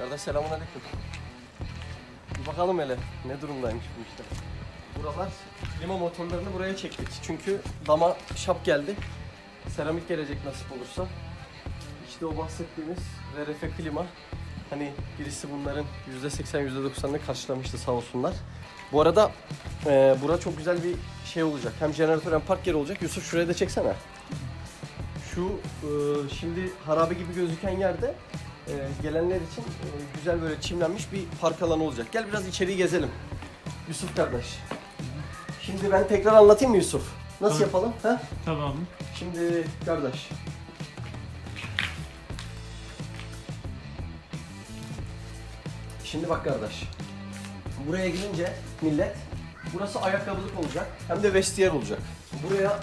Kardeş selamun aleyküm. Bir bakalım hele ne durumdaymış bu işte. Buralar klima motorlarını buraya çektik. Çünkü dama şap geldi. Seramik gelecek nasip olursa. İşte o bahsettiğimiz VRF klima. Hani birisi bunların %80 %90'ını karşılamıştı sağ olsunlar. Bu arada e, bura çok güzel bir şey olacak. Hem jeneratör hem park yeri olacak. Yusuf şuraya da çeksene. Şu e, şimdi harabe gibi gözüken yerde e, gelenler için e, güzel böyle çimlenmiş bir park alanı olacak. Gel biraz içeriği gezelim. Yusuf kardeş. Şimdi ben tekrar anlatayım mı Yusuf? Nasıl Tabii. yapalım? Ha? Tamam. Şimdi kardeş. Şimdi bak kardeş. Buraya girince millet burası ayakkabılık olacak hem de vestiyer olacak. Buraya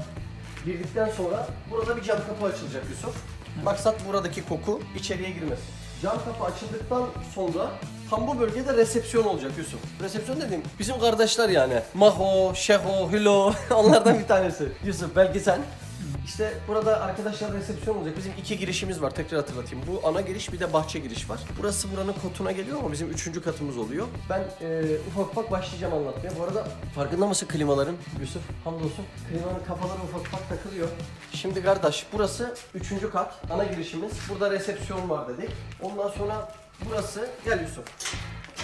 girdikten sonra burada bir cam kapı açılacak Yusuf. Maksat buradaki koku içeriye girmesin. Cam kapı açıldıktan sonra tam bu bölgede resepsiyon olacak Yusuf. Resepsiyon dediğim bizim kardeşler yani. Maho, Şeho, Hülo onlardan bir tanesi. Yusuf belki sen. İşte burada arkadaşlar resepsiyon olacak. Bizim iki girişimiz var tekrar hatırlatayım. Bu ana giriş bir de bahçe giriş var. Burası buranın kotuna geliyor ama bizim üçüncü katımız oluyor. Ben e, ufak ufak başlayacağım anlatmaya. Bu arada farkında mısın klimaların Yusuf? Hamdolsun. Klimanın kafaları ufak ufak takılıyor. Şimdi kardeş burası üçüncü kat. Ana girişimiz. Burada resepsiyon var dedik. Ondan sonra burası gel Yusuf.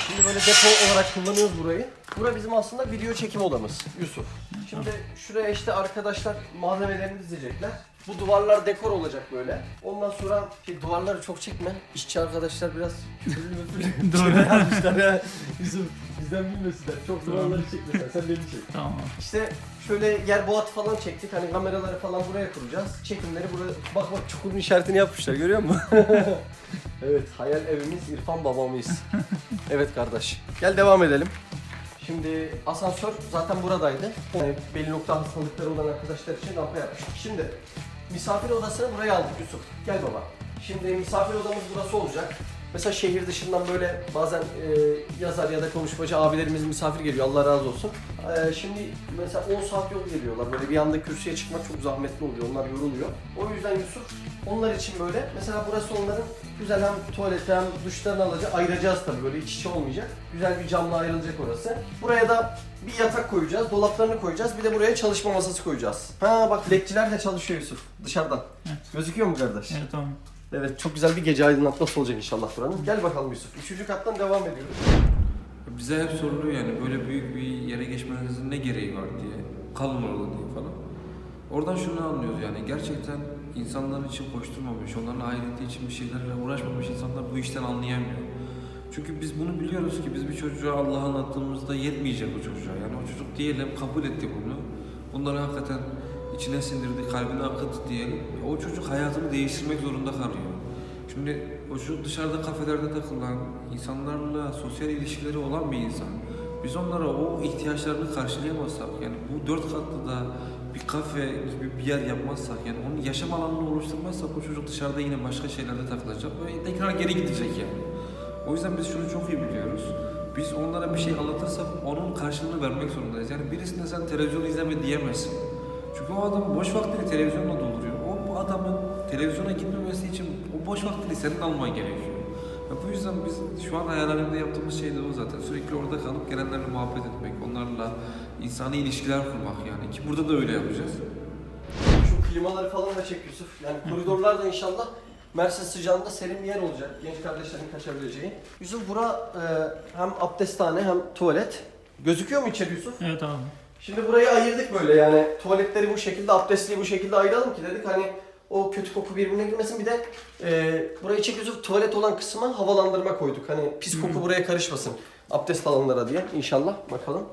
Şimdi böyle depo olarak kullanıyoruz burayı. Bura bizim aslında video çekim odamız Yusuf. Şimdi şuraya işte arkadaşlar malzemelerini dizecekler. Bu duvarlar dekor olacak böyle. Ondan sonra şey, duvarları çok çekme. İşçi arkadaşlar biraz küfürlü müfürlü Doğru. şeyler yazmışlar ya. Yusuf bizden bilmesinler. Çok duvarları çekme sen. Beni çek. Tamam. İşte şöyle yer boğat falan çektik. Hani kameraları falan buraya kuracağız. Çekimleri buraya... Bak bak çukurun işaretini yapmışlar görüyor musun? evet hayal evimiz İrfan babamız. evet kardeş. Gel devam edelim. Şimdi asansör zaten buradaydı. Yani belli nokta hastalıkları olan arkadaşlar için rampa yapmıştık. Şimdi misafir odasını buraya aldık Yusuf. Gel baba. Şimdi misafir odamız burası olacak. Mesela şehir dışından böyle bazen e, yazar ya da konuşmacı abilerimiz misafir geliyor Allah razı olsun. E, şimdi mesela 10 saat yol geliyorlar böyle bir anda kürsüye çıkmak çok zahmetli oluyor onlar yoruluyor. O yüzden Yusuf onlar için böyle mesela burası onların güzel hem tuvalet hem duşlarını alacak ayıracağız tabii böyle iç içe olmayacak. Güzel bir camla ayrılacak orası. Buraya da bir yatak koyacağız, dolaplarını koyacağız. Bir de buraya çalışma masası koyacağız. Ha bak ledçiler de çalışıyor Yusuf dışarıdan. Evet. Gözüküyor mu kardeş? Evet tamam. Evet çok güzel bir gece aydınlatması olacak inşallah buranın. Gel bakalım Yusuf. Üçüncü kattan devam ediyoruz. Bize hep soruluyor yani böyle büyük bir yere geçmenizin ne gereği var diye, kalın orada diye falan. Oradan şunu anlıyoruz yani gerçekten insanlar için koşturmamış, onların aileti için bir şeylerle uğraşmamış insanlar bu işten anlayamıyor. Çünkü biz bunu biliyoruz ki biz bir çocuğa Allah'ı anlattığımızda yetmeyecek o çocuğa. Yani o çocuk diyelim kabul etti bunu. Bunları hakikaten içine sindirdi, kalbine akıttı diyelim. O çocuk hayatını değiştirmek zorunda kalıyor. Şimdi o çocuk dışarıda kafelerde takılan, insanlarla sosyal ilişkileri olan bir insan. Biz onlara o ihtiyaçlarını karşılayamazsak, yani bu dört katlı da bir kafe gibi bir yer yapmazsak, yani onun yaşam alanını oluşturmazsak o çocuk dışarıda yine başka şeylerde takılacak ve tekrar geri gidecek yani. O yüzden biz şunu çok iyi biliyoruz. Biz onlara bir şey anlatırsak onun karşılığını vermek zorundayız. Yani birisine sen televizyon izleme diyemezsin. Çünkü o adam boş vaktini televizyonla dolduruyor. O bu adamın televizyona gitmemesi için o boş vaktini senin alman gerekiyor. Ve bu yüzden biz şu an hayallerimde yaptığımız şey de o zaten. Sürekli orada kalıp gelenlerle muhabbet etmek, onlarla insani ilişkiler kurmak yani. Ki burada da öyle yapacağız. Şu klimaları falan da çek Yusuf. Yani koridorlar da inşallah Mersin sıcağında serin bir yer olacak. Genç kardeşlerin kaçabileceği. Yusuf bura e, hem abdesthane hem tuvalet. Gözüküyor mu içeri Yusuf? Evet abi. Şimdi burayı ayırdık böyle yani tuvaletleri bu şekilde, abdestliği bu şekilde ayıralım ki dedik hani o kötü koku birbirine girmesin. Bir de e, burayı çekiyoruz tuvalet olan kısma havalandırma koyduk. Hani pis koku buraya karışmasın abdest alanlara diye inşallah bakalım.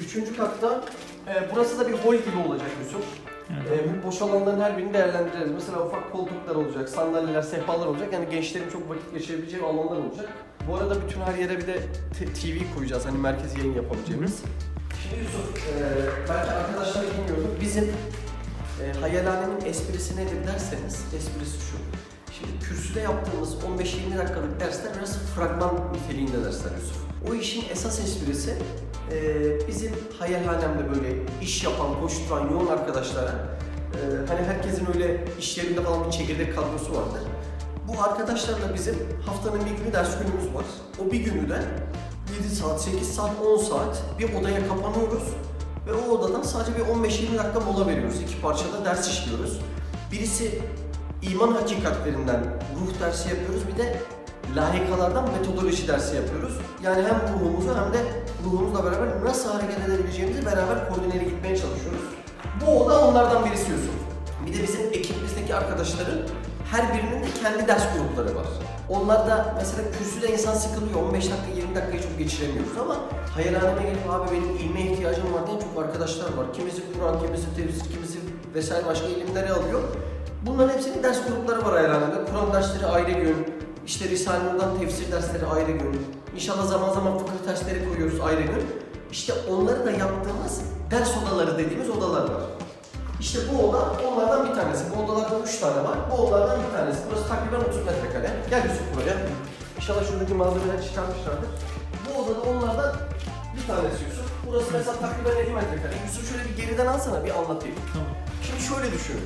Üçüncü katta e, burası da bir hol gibi olacak Yusuf. Evet. E, bu boş alanların her birini değerlendireceğiz. Mesela ufak koltuklar olacak, sandalyeler, sehpalar olacak. Yani gençlerin çok vakit geçirebileceği alanlar olacak. Bu arada bütün her yere bir de TV koyacağız. Hani merkez yayın yapabileceğimiz. Şimdi Yusuf, e, belki arkadaşlar bilmiyordur. Bizim e, hayalhanemin esprisi nedir derseniz, esprisi şu. Şimdi kürsüde yaptığımız 15-20 dakikalık dersler biraz fragman niteliğinde dersler Yusuf. O işin esas esprisi e, bizim hayalhanemde böyle iş yapan, koşturan yoğun arkadaşlara e, hani herkesin öyle iş yerinde falan bir çekirdek kadrosu vardır. Bu arkadaşlarla bizim haftanın bir günü ders günümüz var. O bir günü de 7 saat, 8 saat, 10 saat bir odaya kapanıyoruz. Ve o odadan sadece bir 15-20 dakika mola veriyoruz. İki parçada ders işliyoruz. Birisi iman hakikatlerinden ruh dersi yapıyoruz. Bir de layıkalardan metodoloji dersi yapıyoruz. Yani hem ruhumuzu hem de ruhumuzla beraber nasıl hareket edebileceğimizi beraber koordineli gitmeye çalışıyoruz. Bu oda onlardan birisi Yusuf. Bir de bizim ekibimizdeki arkadaşların her birinin de kendi ders grupları var. Onlar da mesela kürsüde insan sıkılıyor. 15 dakika 20 dakikayı çok geçiremiyoruz ama hayalhaneme gelip abi benim ilme ihtiyacım var diyen çok arkadaşlar var. Kimisi Kur'an, kimisi tefsir, kimisi vesaire başka ilimleri alıyor. Bunların hepsinin ders grupları var hayalhanemde. Kur'an dersleri ayrı gün, işte Risale-i Nur'dan tefsir dersleri ayrı gün. İnşallah zaman zaman fıkıh dersleri koyuyoruz ayrı gün. İşte onları da yaptığımız ders odaları dediğimiz odalar var. İşte bu oda onlardan bir tanesi. Bu odalardan üç tane var. Bu odalardan bir tanesi. Burası takriben 30 metrekare. Gel Yusuf buraya. İnşallah şuradaki malzemeleri çıkarmışlardır. Bu odada onlardan bir tanesi Yusuf. Burası mesela takriben 50 metrekare. Yusuf şöyle bir geriden alsana bir anlatayım. Tamam. Şimdi şöyle düşün.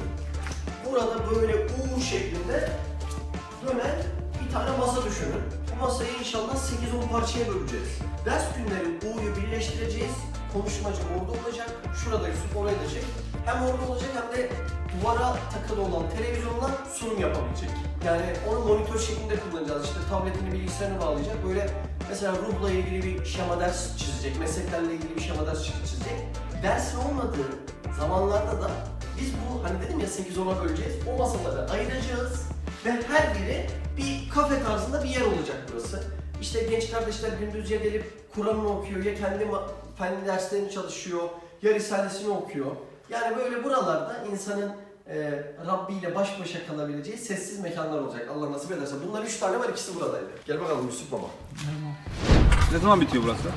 Burada böyle U şeklinde dönen bir tane masa düşünün. Bu masayı inşallah 8-10 parçaya böleceğiz. Ders günleri U'yu birleştireceğiz. Konuşmacı orada olacak. Şurada Yusuf oraya da çek. Hem orada olacak hem de duvara takılı olan televizyondan sunum yapabilecek. Yani onu monitör şeklinde kullanacağız. İşte tabletini bilgisayarına bağlayacak. Böyle mesela ruhla ilgili bir şema ders çizecek. Mesleklerle ilgili bir şema ders çizecek. Dersin olmadığı zamanlarda da biz bu hani dedim ya 8-10'a böleceğiz. O masaları ayıracağız ve her biri bir kafe tarzında bir yer olacak burası. İşte genç kardeşler gündüz ya gelip Kur'an'ını okuyor ya kendi fen derslerini çalışıyor ya Risalesini okuyor. Yani böyle buralarda insanın e, Rabbi ile baş başa kalabileceği sessiz mekanlar olacak Allah nasip ederse. Bunlar üç tane var ikisi buradaydı. Gel bakalım Yusuf Baba. Ne zaman bitiyor burası?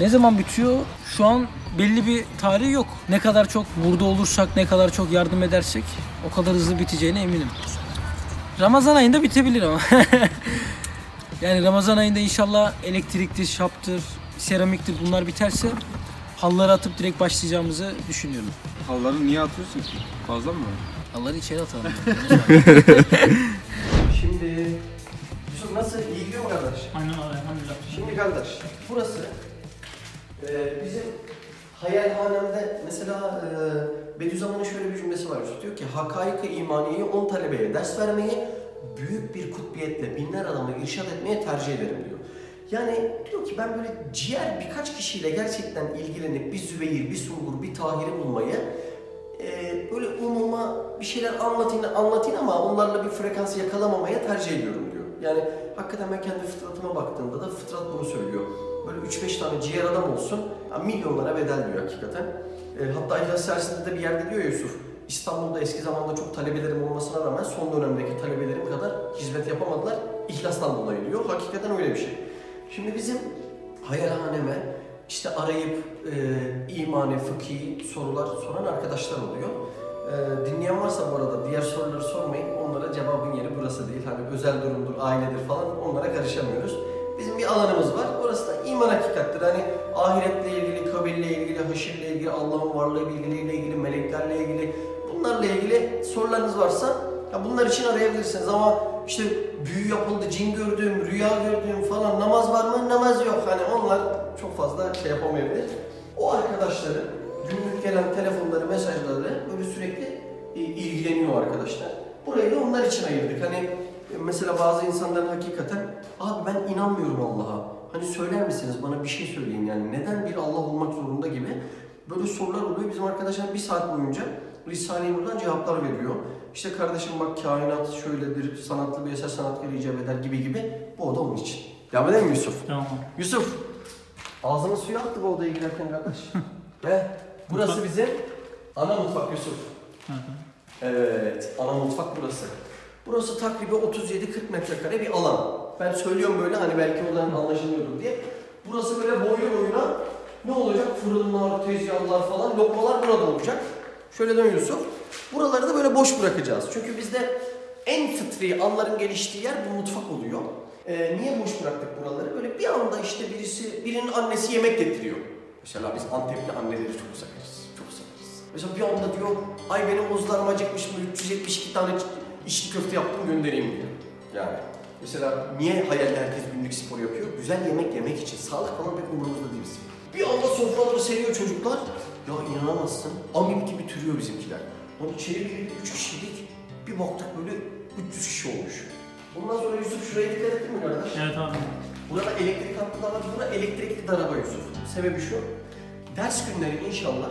Ne zaman bitiyor? Şu an belli bir tarihi yok. Ne kadar çok burada olursak, ne kadar çok yardım edersek o kadar hızlı biteceğine eminim. Ramazan ayında bitebilir ama. yani Ramazan ayında inşallah elektriktir, şaptır, seramiktir bunlar biterse halları atıp direkt başlayacağımızı düşünüyorum. Halları niye atıyorsun ki? Fazla mı var? Halları içeri atalım. Şimdi Yusuf nasıl? İyi gidiyor mu kardeş? Aynen abi elhamdülillah. Şimdi kardeş, burası e, bizim hayalhanemde mesela e, Bediüzzaman'ın şöyle bir cümlesi var. Diyor ki, hakaik-ı imaniyeyi 10 talebeye ders vermeyi büyük bir kutbiyetle binler adamı irşad etmeye tercih ederim diyor. Yani diyor ki ben böyle ciğer birkaç kişiyle gerçekten ilgilenip bir Zübeyir, bir Sungur, bir Tahir'i bulmayı e, böyle umuma bir şeyler anlatayım, anlatayım ama onlarla bir frekansı yakalamamaya tercih ediyorum diyor. Yani hakikaten ben kendi fıtratıma baktığımda da fıtrat bunu söylüyor. Böyle 3-5 tane ciğer adam olsun, ya milyonlara bedel diyor hakikaten. E, hatta İhlas Sersi'nde de bir yerde diyor Yusuf, İstanbul'da eski zamanda çok talebelerim olmasına rağmen son dönemdeki talebelerim kadar hizmet yapamadılar. İhlastan dolayı diyor. Hakikaten öyle bir şey. Şimdi bizim hayalhaneme işte arayıp e, imani, fıkhi sorular soran arkadaşlar oluyor. E, dinleyen varsa bu arada diğer soruları sormayın. Onlara cevabın yeri burası değil. Hani özel durumdur, ailedir falan onlara karışamıyoruz. Bizim bir alanımız var. Orası da iman hakikattir. Hani ahiretle ilgili, kabirle ilgili, haşirle ilgili, Allah'ın varlığı bilgiliğiyle ilgili, meleklerle ilgili bunlarla ilgili sorularınız varsa ya bunlar için arayabilirsiniz ama işte büyü yapıldı, cin gördüğüm, rüya gördüğüm falan namaz var mı? Namaz yok. Hani onlar çok fazla şey yapamayabilir. O arkadaşları günlük gelen telefonları, mesajları böyle sürekli e, ilgileniyor arkadaşlar. Burayı da onlar için ayırdık. Hani mesela bazı insanların hakikaten abi ben inanmıyorum Allah'a. Hani söyler misiniz bana bir şey söyleyin yani neden bir Allah olmak zorunda gibi böyle sorular oluyor. Bizim arkadaşlar bir saat boyunca Risale-i Nur'dan cevaplar veriyor. İşte kardeşim bak kainat şöyledir, sanatlı bir eser sanatkar icap eder gibi gibi. Bu oda onun için. Devam edelim mi Yusuf? Tamam. Yusuf, ağzına suyu attı bu odaya girerken kardeş. He, burası bizim ana mutfak Yusuf. Evet, ana mutfak burası. Burası takribi 37-40 metrekare bir alan. Ben söylüyorum böyle hani belki odanın anlaşılmıyordur diye. Burası böyle boylu boyuna ne olacak? Fırınlar, tezgahlar falan, lokmalar burada olacak. Şöyle dön Yusuf. Buraları da böyle boş bırakacağız. Çünkü bizde en fıtri anların geliştiği yer bu mutfak oluyor. Ee, niye boş bıraktık buraları? Böyle bir anda işte birisi, birinin annesi yemek getiriyor. Mesela biz Antepli anneleri çok severiz. Çok severiz. Mesela bir anda diyor, ay benim buzlarım acıkmış mı 372 tane içli köfte yaptım göndereyim diyor. Yani mesela niye hayalde herkes günlük spor yapıyor? Güzel yemek yemek için. Sağlık falan pek umurumuzda değil bizim. Bir anda sofraları seriyor çocuklar. Ya inanamazsın. Amip gibi türüyor bizimkiler. Onun içeri bir 3 kişilik bir baktık böyle 300 kişi olmuş. Ondan sonra Yusuf şuraya dikkat ettin mi kardeş? Evet abi. Burada elektrik hattı da var. Burada elektrikli daraba Yusuf. Sebebi şu. Ders günleri inşallah.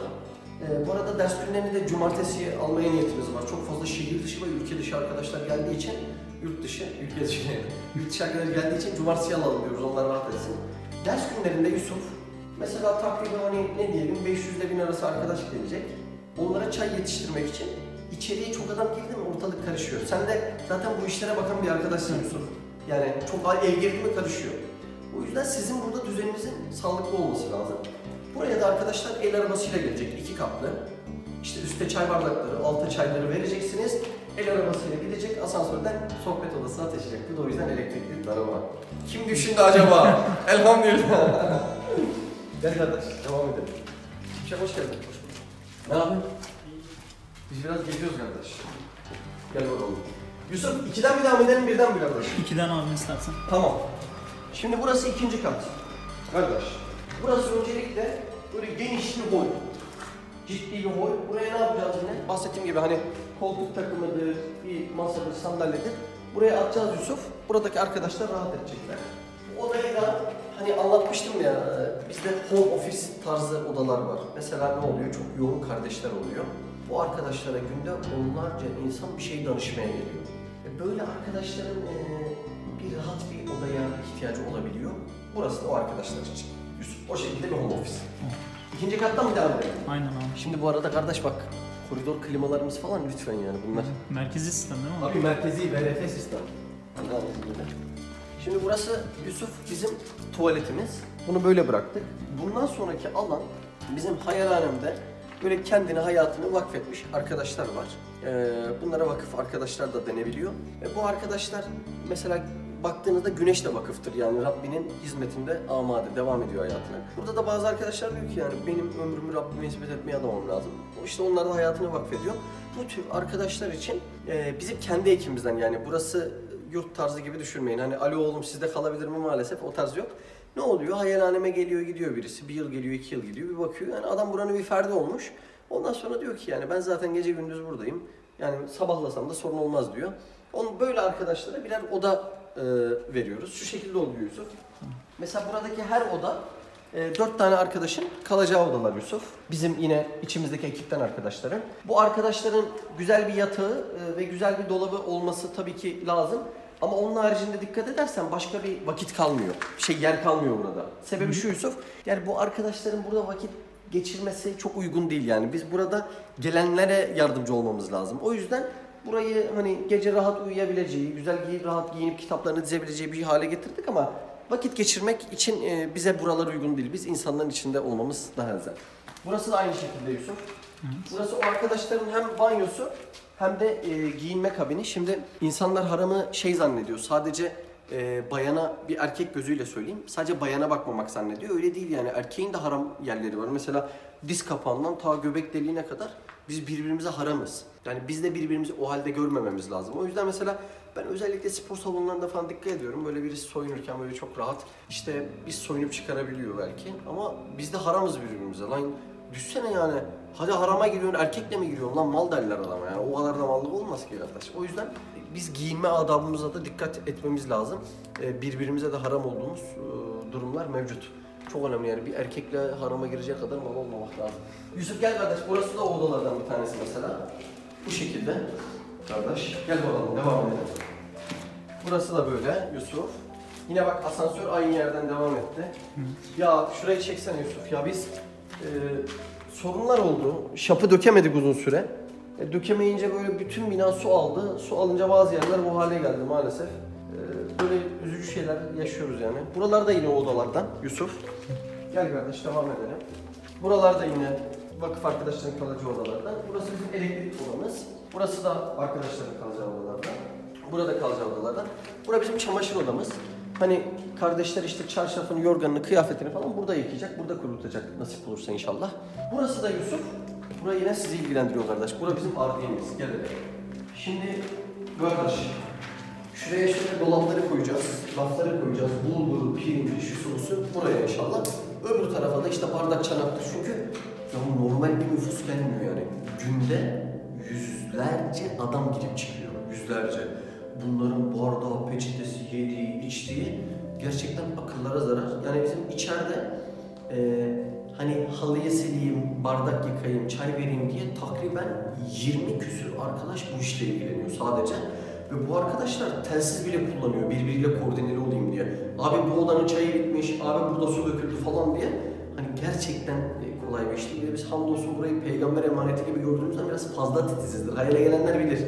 E, bu arada ders günlerini de cumartesi almaya niyetimiz var. Çok fazla şehir dışı ve ülke dışı arkadaşlar geldiği için yurt dışı, ülke dışı. Yurt dışı arkadaşlar geldiği için cumartesi alalım diyoruz. Onlar rahat etsin. Ders günlerinde Yusuf mesela takriben hani ne diyelim 500 ile 1000 arası arkadaş gelecek. Onlara çay yetiştirmek için içeriye çok adam girdi mi ortalık karışıyor. Sen de zaten bu işlere bakan bir arkadaşsın Yusuf. Yani çok el girdi mi karışıyor. O yüzden sizin burada düzeninizin sağlıklı olması lazım. Buraya da arkadaşlar el arabasıyla gelecek iki kaplı. İşte üstte çay bardakları, altta çayları vereceksiniz. El arabasıyla gidecek, asansörden sohbet odasına taşıyacak. Bu da o yüzden elektrikli araba. Kim düşündü acaba? Elhamdülillah. Gel kardeş, devam edelim. Şimşek hoş geldin. Hoş bulduk. Ne yapıyorsun? Biz biraz geziyoruz kardeş. Gel bakalım. Yusuf, ikiden bir devam edelim, birden bir kardeş. İkiden abi istersen. Tamam. Şimdi burası ikinci kat. Kardeş. Burası öncelikle böyle geniş bir boy. Ciddi bir boy. Buraya ne yapacağız yine? Bahsettiğim gibi hani koltuk takımıdır, bir masadır, sandalyedir. Buraya atacağız Yusuf. Buradaki arkadaşlar rahat edecekler. Bu odayı da hani anlatmıştım ya, bizde home office tarzı odalar var. Mesela ne oluyor? Çok yoğun kardeşler oluyor. Bu arkadaşlara günde onlarca insan bir şey danışmaya geliyor. E, Böyle arkadaşların e, bir rahat bir odaya ihtiyacı olabiliyor. Burası da o arkadaşlar için. Yusuf, o şekilde bir home office. İkinci kattan mı devam edelim? Aynen abi. Şimdi bu arada kardeş bak, koridor klimalarımız falan lütfen yani bunlar. Merkezi sistem değil mi abi? Merkezi VRF sistem. Şimdi burası Yusuf bizim tuvaletimiz. Bunu böyle bıraktık. Bundan sonraki alan bizim hayalhanemde böyle kendini hayatını vakfetmiş arkadaşlar var. Ee, bunlara vakıf arkadaşlar da denebiliyor. E, bu arkadaşlar mesela baktığınızda güneş de vakıftır yani Rabbinin hizmetinde amade devam ediyor hayatına. Burada da bazı arkadaşlar diyor ki yani benim ömrümü Rabbime hizmet etmeye adamam lazım. İşte onlar da hayatını vakfediyor. Bu tür arkadaşlar için e, bizim kendi ekibimizden yani burası yurt tarzı gibi düşünmeyin. Hani alo oğlum sizde kalabilir mi maalesef o tarz yok. Ne oluyor? Hayalhaneme geliyor gidiyor birisi. Bir yıl geliyor, iki yıl gidiyor. Bir bakıyor yani adam buranın bir ferdi olmuş. Ondan sonra diyor ki yani ben zaten gece gündüz buradayım. Yani sabahlasam da sorun olmaz diyor. Onun böyle arkadaşlara birer oda e, veriyoruz. Şu şekilde oluyor Yusuf. Mesela buradaki her oda e, dört tane arkadaşın kalacağı odalar Yusuf. Bizim yine içimizdeki ekipten arkadaşların. Bu arkadaşların güzel bir yatağı e, ve güzel bir dolabı olması tabii ki lazım. Ama onun haricinde dikkat edersen başka bir vakit kalmıyor. Şey yer kalmıyor burada. Sebebi şu Yusuf. Yani bu arkadaşların burada vakit geçirmesi çok uygun değil yani. Biz burada gelenlere yardımcı olmamız lazım. O yüzden burayı hani gece rahat uyuyabileceği, güzel giyip rahat giyinip kitaplarını dizebileceği bir hale getirdik ama vakit geçirmek için e, bize buralar uygun değil. Biz insanların içinde olmamız daha güzel. Burası da aynı şekilde Yusuf. Burası o arkadaşların hem banyosu hem de e, giyinme kabini. Şimdi insanlar haramı şey zannediyor. Sadece e, bayana bir erkek gözüyle söyleyeyim. Sadece bayana bakmamak zannediyor. Öyle değil yani. Erkeğin de haram yerleri var. Mesela diz kapağından ta göbek deliğine kadar biz birbirimize haramız. Yani biz de birbirimizi o halde görmememiz lazım. O yüzden mesela ben özellikle spor salonlarında falan dikkat ediyorum. Böyle birisi soyunurken böyle çok rahat. İşte biz soyunup çıkarabiliyor belki. Ama biz de haramız birbirimize. Lan düşsene yani. Hadi harama giriyorsun, erkekle mi giriyorsun lan mal derler adama yani. O kadar da mallık olmaz ki kardeş. O yüzden biz giyinme adabımıza da dikkat etmemiz lazım. Ee, birbirimize de haram olduğumuz e, durumlar mevcut. Çok önemli yani bir erkekle harama girecek kadar mal olmamak lazım. Yusuf gel kardeş, burası da odalardan bir tanesi mesela. Bu şekilde. Kardeş gel bakalım devam edelim. Burası da böyle Yusuf. Yine bak asansör aynı yerden devam etti. Ya şurayı çeksene Yusuf. Ya biz e, sorunlar oldu. Şapı dökemedik uzun süre. E, dökemeyince böyle bütün bina su aldı. Su alınca bazı yerler bu hale geldi maalesef. E, böyle üzücü şeyler yaşıyoruz yani. Buralar da yine odalardan Yusuf. Gel kardeş devam edelim. Buralar da yine vakıf arkadaşların kalacağı odalardan. Burası bizim elektrik odamız. Burası da arkadaşların kalacağı odalardan. Burada kalacağı odalardan. Burası bizim çamaşır odamız. Hani kardeşler işte çarşafını, yorganını, kıyafetini falan burada yıkayacak, burada kurutacak nasip olursa inşallah. Burası da Yusuf. Burayı yine sizi ilgilendiriyor kardeş. Burası bizim ardiyemiz. Gel hele. Şimdi kardeş, Şuraya şöyle dolapları koyacağız, rafları koyacağız. Bulguru, pirinci, şu buraya inşallah. Öbür tarafa da işte bardak çanaktır. Çünkü ya normal bir nüfus gelmiyor yani. Günde yüzlerce adam girip çıkıyor. Yüzlerce. Bunların bardağı, peçetesi, yediği, içtiği gerçekten akıllara zarar. Yani bizim içeride eee hani halıyı sileyim, bardak yıkayayım, çay vereyim diye takriben 20 küsür arkadaş bu işle ilgileniyor sadece. Ve bu arkadaşlar telsiz bile kullanıyor birbiriyle koordineli olayım diye. Abi bu odanın çayı bitmiş, abi burada su döküldü falan diye. Hani gerçekten e, kolay bir iş değil. Biz hamdolsun burayı peygamber emaneti gibi gördüğümüzden biraz fazla titizizdir. Hayale gelenler bilir.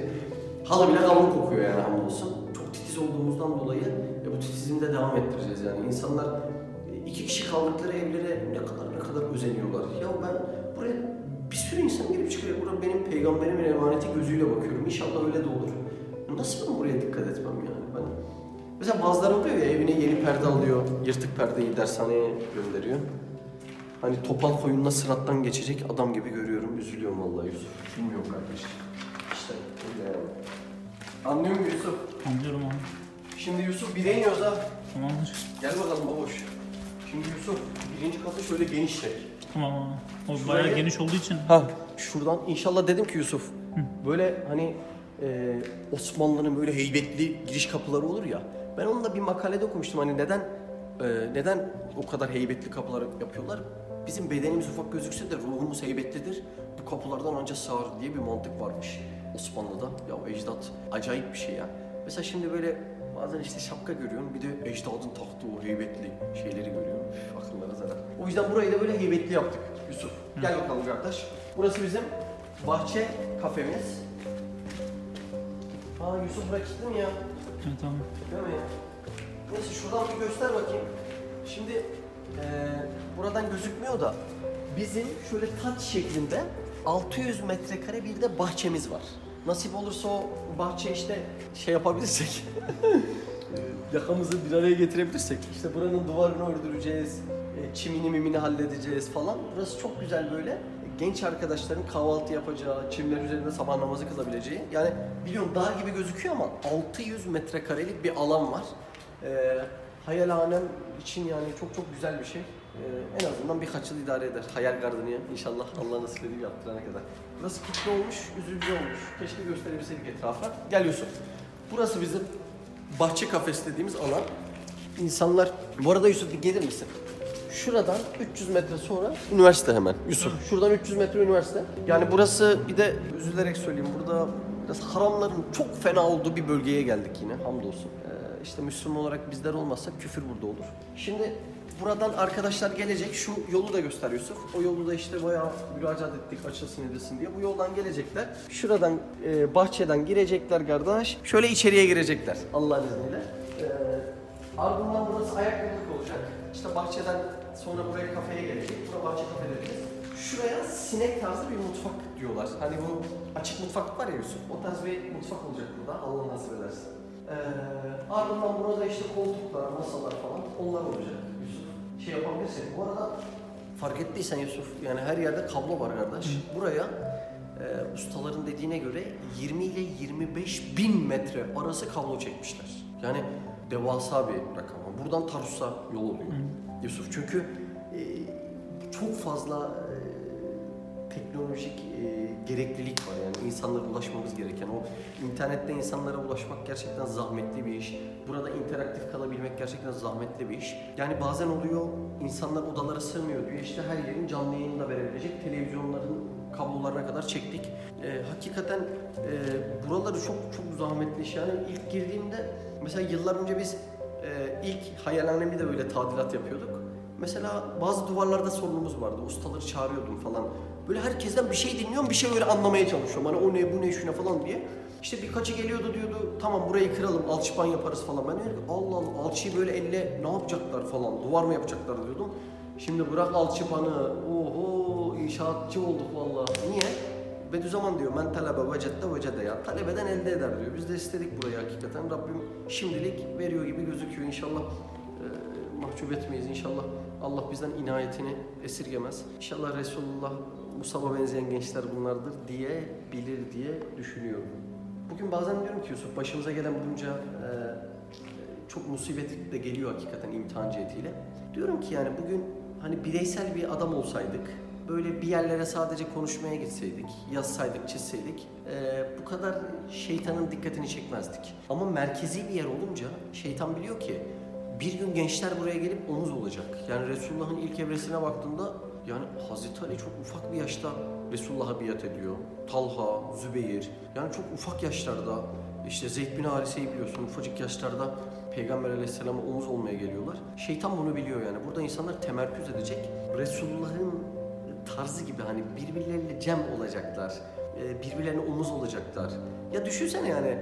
Halı bile kavun kokuyor yani hamdolsun. Çok titiz olduğumuzdan dolayı e, bu titizliğini de devam ettireceğiz yani. İnsanlar e, iki kişi kaldıkları evlere ne kadar ne kadar özeniyorlar. Ya ben buraya bir sürü insan gelip çıkıyor. Buraya benim peygamberimin emaneti gözüyle bakıyorum. İnşallah öyle de olur. Nasıl ben buraya dikkat etmem yani? Ben Mesela bazıları oluyor ya evine yeni perde alıyor, yırtık perdeyi dershaneye gönderiyor. Hani topal koyunla sırattan geçecek adam gibi görüyorum, üzülüyorum vallahi Yusuf. Bilmiyorum kardeşim. İşte öyle yani. Anlıyor musun Yusuf? Anlıyorum abi. Şimdi Yusuf bire iniyoruz ha. Tamamdır. Gel bakalım baboş. Şimdi Yusuf birinci katı şöyle genişlet. Tamam abi. O Şuraya- bayağı geniş olduğu için. Ha şuradan inşallah dedim ki Yusuf böyle hani e, Osmanlı'nın böyle heybetli giriş kapıları olur ya. Ben onu da bir makalede okumuştum hani neden e, neden o kadar heybetli kapılar yapıyorlar? Bizim bedenimiz ufak gözükse de ruhumuz heybetlidir. Bu kapılardan ancak sağır diye bir mantık varmış Osmanlı'da. Ya ecdat acayip bir şey ya. Mesela şimdi böyle bazen işte şapka görüyorum bir de ecdadın taktığı o heybetli şeyleri görüyorum. Üf, akıllara zarar. O yüzden burayı da böyle heybetli yaptık Yusuf. Gel bakalım kardeş. Burası bizim bahçe kafemiz. Aa Yusuf bıraktın mı ya? Evet tamam. Değil mi ya? Neyse şuradan bir göster bakayım. Şimdi eee, buradan gözükmüyor da bizim şöyle taç şeklinde 600 metrekare bir de bahçemiz var. Nasip olursa o bahçe işte şey yapabilirsek, yakamızı bir araya getirebilirsek, işte buranın duvarını ördüreceğiz, çimini mimini halledeceğiz falan. Burası çok güzel böyle genç arkadaşların kahvaltı yapacağı, çimler üzerinde sabah namazı kılabileceği. Yani biliyorum dağ gibi gözüküyor ama 600 metrekarelik bir alan var. Ee, hayalhanem için yani çok çok güzel bir şey. Ee, en azından birkaç yıl idare eder. Hayal gardını inşallah Allah nasip edip yaptırana kadar. Burası kitli olmuş, üzücü olmuş. Keşke gösterebilseydik etrafa. Gel Yusuf. Burası bizim bahçe kafes dediğimiz alan. İnsanlar... Bu arada Yusuf bir gelir misin? Şuradan 300 metre sonra üniversite hemen. Yusuf. Şuradan 300 metre üniversite. Yani burası bir de üzülerek söyleyeyim burada biraz haramların çok fena olduğu bir bölgeye geldik yine hamdolsun. Ee, işte Müslüman olarak bizler olmazsak küfür burada olur. Şimdi buradan arkadaşlar gelecek. Şu yolu da göster Yusuf. O yolu da işte bayağı müracaat ettik açılsın edilsin diye. Bu yoldan gelecekler. Şuradan e, bahçeden girecekler kardeş. Şöyle içeriye girecekler Allah'ın izniyle. Ee, ardından burası ayakkabılık olacak. İşte bahçeden sonra buraya kafeye gelecek. Bura bahçe kafe dediniz. Şuraya sinek tarzı bir mutfak diyorlar. Hani bu açık mutfak var ya Yusuf. O tarz bir mutfak olacak burada. Allah nasip ederse. Ee, ardından burada işte koltuklar, masalar falan onlar olacak Yusuf. Şey yapabilirsek. Bu arada fark ettiysen Yusuf yani her yerde kablo var kardeş. Buraya e, ustaların dediğine göre 20 ile 25 bin metre arası kablo çekmişler. Yani devasa bir rakam. Buradan Tarsus'a yol oluyor Yusuf. Çünkü e, çok fazla e, teknolojik e, gereklilik var yani insanlara ulaşmamız gereken o internette insanlara ulaşmak gerçekten zahmetli bir iş. Burada interaktif kalabilmek gerçekten zahmetli bir iş. Yani bazen oluyor insanlar odalara sığmıyor diyor işte her yerin canlı yayını da verebilecek televizyonların kablolarına kadar çektik. E, hakikaten e, buraları çok çok zahmetli iş yani ilk girdiğimde mesela yıllar önce biz e, ilk hayalhanemi de böyle tadilat yapıyorduk. Mesela bazı duvarlarda sorunumuz vardı. Ustaları çağırıyordum falan. Böyle herkesten bir şey dinliyorum, bir şey öyle anlamaya çalışıyorum. Hani o ne, bu ne, şu ne falan diye. İşte birkaçı geliyordu diyordu, tamam burayı kıralım, alçıpan yaparız falan. Ben ki, Allah Allah, alçıyı böyle elle ne yapacaklar falan, duvar mı yapacaklar diyordum. Şimdi bırak alçıpanı, oho inşaatçı olduk vallahi. Niye? Bediüzzaman diyor, men talebe vecette vecede ya. Talebeden elde eder diyor. Biz de istedik burayı hakikaten. Rabbim şimdilik veriyor gibi gözüküyor. İnşallah e, mahcup etmeyiz inşallah. Allah bizden inayetini esirgemez. İnşallah Resulullah Musab'a benzeyen gençler bunlardır diye bilir diye düşünüyorum. Bugün bazen diyorum ki Yusuf başımıza gelen bunca e, çok musibet de geliyor hakikaten imtihan cihetiyle. Diyorum ki yani bugün hani bireysel bir adam olsaydık, böyle bir yerlere sadece konuşmaya gitseydik, yazsaydık, çizseydik e, bu kadar şeytanın dikkatini çekmezdik. Ama merkezi bir yer olunca şeytan biliyor ki bir gün gençler buraya gelip omuz olacak. Yani Resulullah'ın ilk evresine baktığında yani Hazreti Ali çok ufak bir yaşta Resulullah'a biat ediyor. Talha, Zübeyir yani çok ufak yaşlarda işte Zeyd bin Harise'yi biliyorsun ufacık yaşlarda Peygamber aleyhisselama omuz olmaya geliyorlar. Şeytan bunu biliyor yani. Burada insanlar temerküz edecek. Resulullah'ın tarzı gibi hani birbirleriyle cem olacaklar. e, Birbirlerine omuz olacaklar. Ya düşünsene yani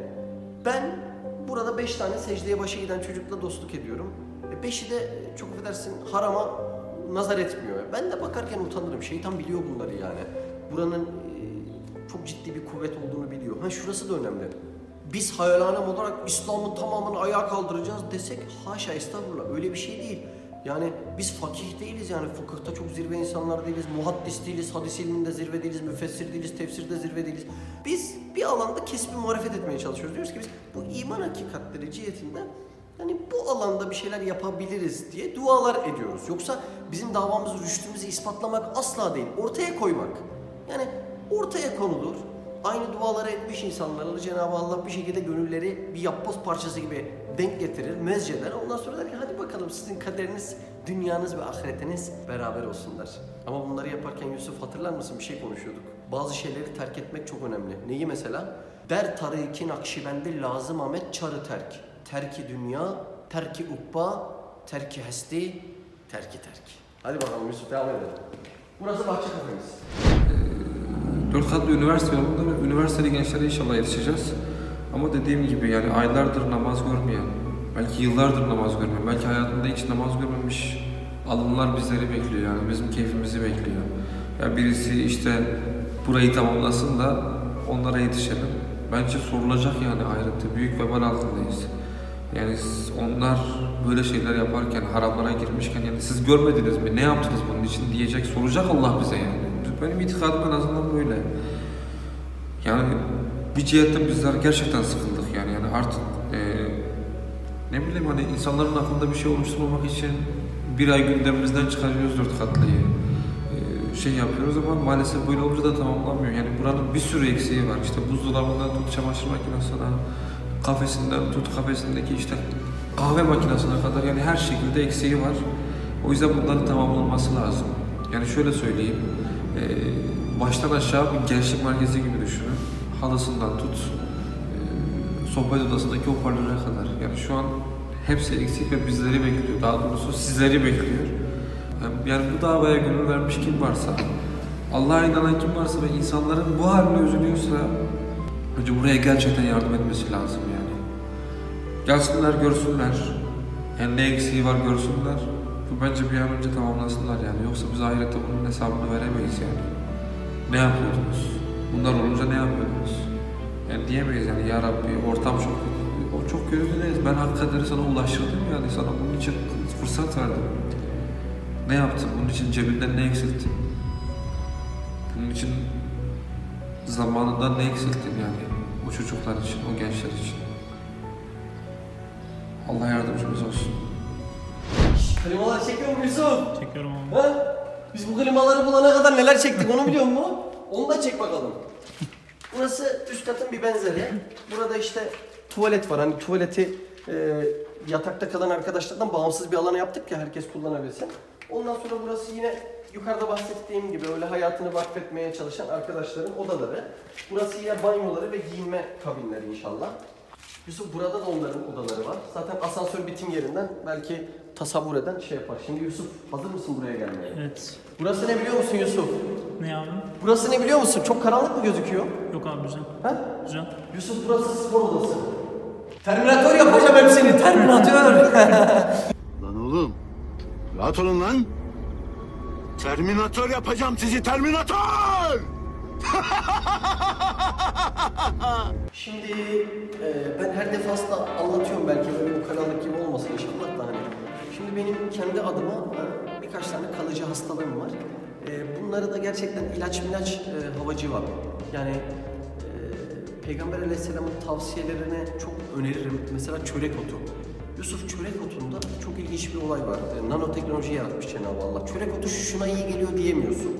ben burada beş tane secdeye başa giden çocukla dostluk ediyorum. E beşi de e, çok affedersin harama nazar etmiyor. Ben de bakarken utanırım. Şeytan biliyor bunları yani. Buranın çok ciddi bir kuvvet olduğunu biliyor. Ha şurası da önemli. Biz hayalanem olarak İslam'ın tamamını ayağa kaldıracağız desek haşa estağfurullah öyle bir şey değil. Yani biz fakih değiliz yani fıkıhta çok zirve insanlar değiliz, muhaddis değiliz, hadis ilminde zirve değiliz, müfessir değiliz, tefsirde zirve değiliz. Biz bir alanda kesbi marifet etmeye çalışıyoruz. Diyoruz ki biz bu iman hakikatleri cihetinden yani bu alanda bir şeyler yapabiliriz diye dualar ediyoruz. Yoksa bizim davamız rüştümüzü ispatlamak asla değil, ortaya koymak. Yani ortaya konulur. Aynı duaları etmiş insanlara da Cenab-ı Allah bir şekilde gönülleri bir yapboz parçası gibi denk getirir, mezceder. Ondan sonra der ki hadi bakalım sizin kaderiniz, dünyanız ve ahiretiniz beraber olsunlar. Ama bunları yaparken Yusuf hatırlar mısın bir şey konuşuyorduk. Bazı şeyleri terk etmek çok önemli. Neyi mesela? Der tariki nakşibendi lazım Ahmet çarı terk. Terki dünya, terki ukba, terki hesti, terki terk. Hadi bakalım Yusuf devam edelim. Burası bahçe kafemiz. Dört katlı üniversite yolunda ve üniversiteli gençlere inşallah yetişeceğiz. Ama dediğim gibi yani aylardır namaz görmeyen, belki yıllardır namaz görmeyen, belki hayatında hiç namaz görmemiş alımlar bizleri bekliyor yani bizim keyfimizi bekliyor. Ya birisi işte burayı tamamlasın da onlara yetişelim. Bence sorulacak yani ahirette büyük vebal altındayız. Yani onlar böyle şeyler yaparken, haramlara girmişken yani siz görmediniz mi, ne yaptınız bunun için diyecek, soracak Allah bize yani. Benim itikadım en azından böyle. Yani bir cihetten bizler gerçekten sıkıldık yani. Yani artık eee, ne bileyim hani insanların aklında bir şey oluşturmamak için bir ay gündemimizden çıkarıyoruz dört katlıyı. Eee, şey yapıyoruz ama maalesef böyle olunca da tamamlanmıyor. Yani buranın bir sürü eksiği var. İşte buzdolabından tut çamaşır makinesine, kafesinden tut kafesindeki işte kahve makinesine kadar yani her şekilde eksiği var. O yüzden bunların tamamlanması lazım. Yani şöyle söyleyeyim. Eee, baştan aşağı bir gençlik merkezi gibi düşünün. Halısından tut, eee, sohbet odasındaki hoparlöre kadar. Yani şu an hepsi eksik ve bizleri bekliyor. Daha doğrusu sizleri bekliyor. Yani- Yani bu davaya gönül vermiş kim varsa, Allah'a inanan kim varsa ve insanların bu haline üzülüyorsa önce buraya gerçekten yardım etmesi lazım yani. Gelsinler görsünler. Yani ne eksiği var görsünler. Bu bence bir an önce tamamlasınlar yani. Yoksa biz ahirette bunun hesabını veremeyiz yani. Ne yapıyordunuz? Bunlar olunca ne yapıyordunuz? Yani diyemeyiz yani ya Rabbi ortam çok kötü. O çok kötü değiliz. Ben hakikatleri sana ulaştırdım yani. Sana bunun için fırsat verdim. Ne yaptın? Bunun için cebinden ne eksilttin? Bunun için zamanından ne eksilttin yani? O çocuklar için, o gençler için. Allah yardımcımız olsun. Klimalar çekiyor mu Yusuf? Çekiyorum abi. Ha? Biz bu klimaları bulana kadar neler çektik onu biliyor musun? Onu da çek bakalım. Burası üst katın bir benzeri. Burada işte tuvalet var. Hani tuvaleti e, yatakta kalan arkadaşlardan bağımsız bir alana yaptık ya herkes kullanabilsin. Ondan sonra burası yine yukarıda bahsettiğim gibi öyle hayatını vakfetmeye çalışan arkadaşların odaları. Burası yine banyoları ve giyinme kabinleri inşallah. Yusuf burada da onların odaları var. Zaten asansör bitim yerinden belki tasavvur eden şey yapar. Şimdi Yusuf hazır mısın buraya gelmeye? Evet. Burası ne biliyor musun Yusuf? Ne abi? Burası ne biliyor musun? Çok karanlık mı gözüküyor? Yok abi güzel. Ha? Güzel. Yusuf burası spor odası. Terminatör yapacağım hepsini. Terminatör. Lan oğlum, rahat olun lan. Terminatör yapacağım sizi, Terminatör! Şimdi e, ben her defasında anlatıyorum belki böyle bu kanalık gibi olmasın inşallah da. Şimdi benim kendi adıma e, birkaç tane kalıcı hastalığım var. E, bunları da gerçekten ilaç milaç e, havacı var. Yani Peygamber Aleyhisselam'ın tavsiyelerini çok öneririm. Mesela çörek otu. Yusuf çörek otunda çok ilginç bir olay var. Nanoteknoloji yaratmış Cenab-ı Allah. Çörek otu şuna iyi geliyor diyemiyorsun.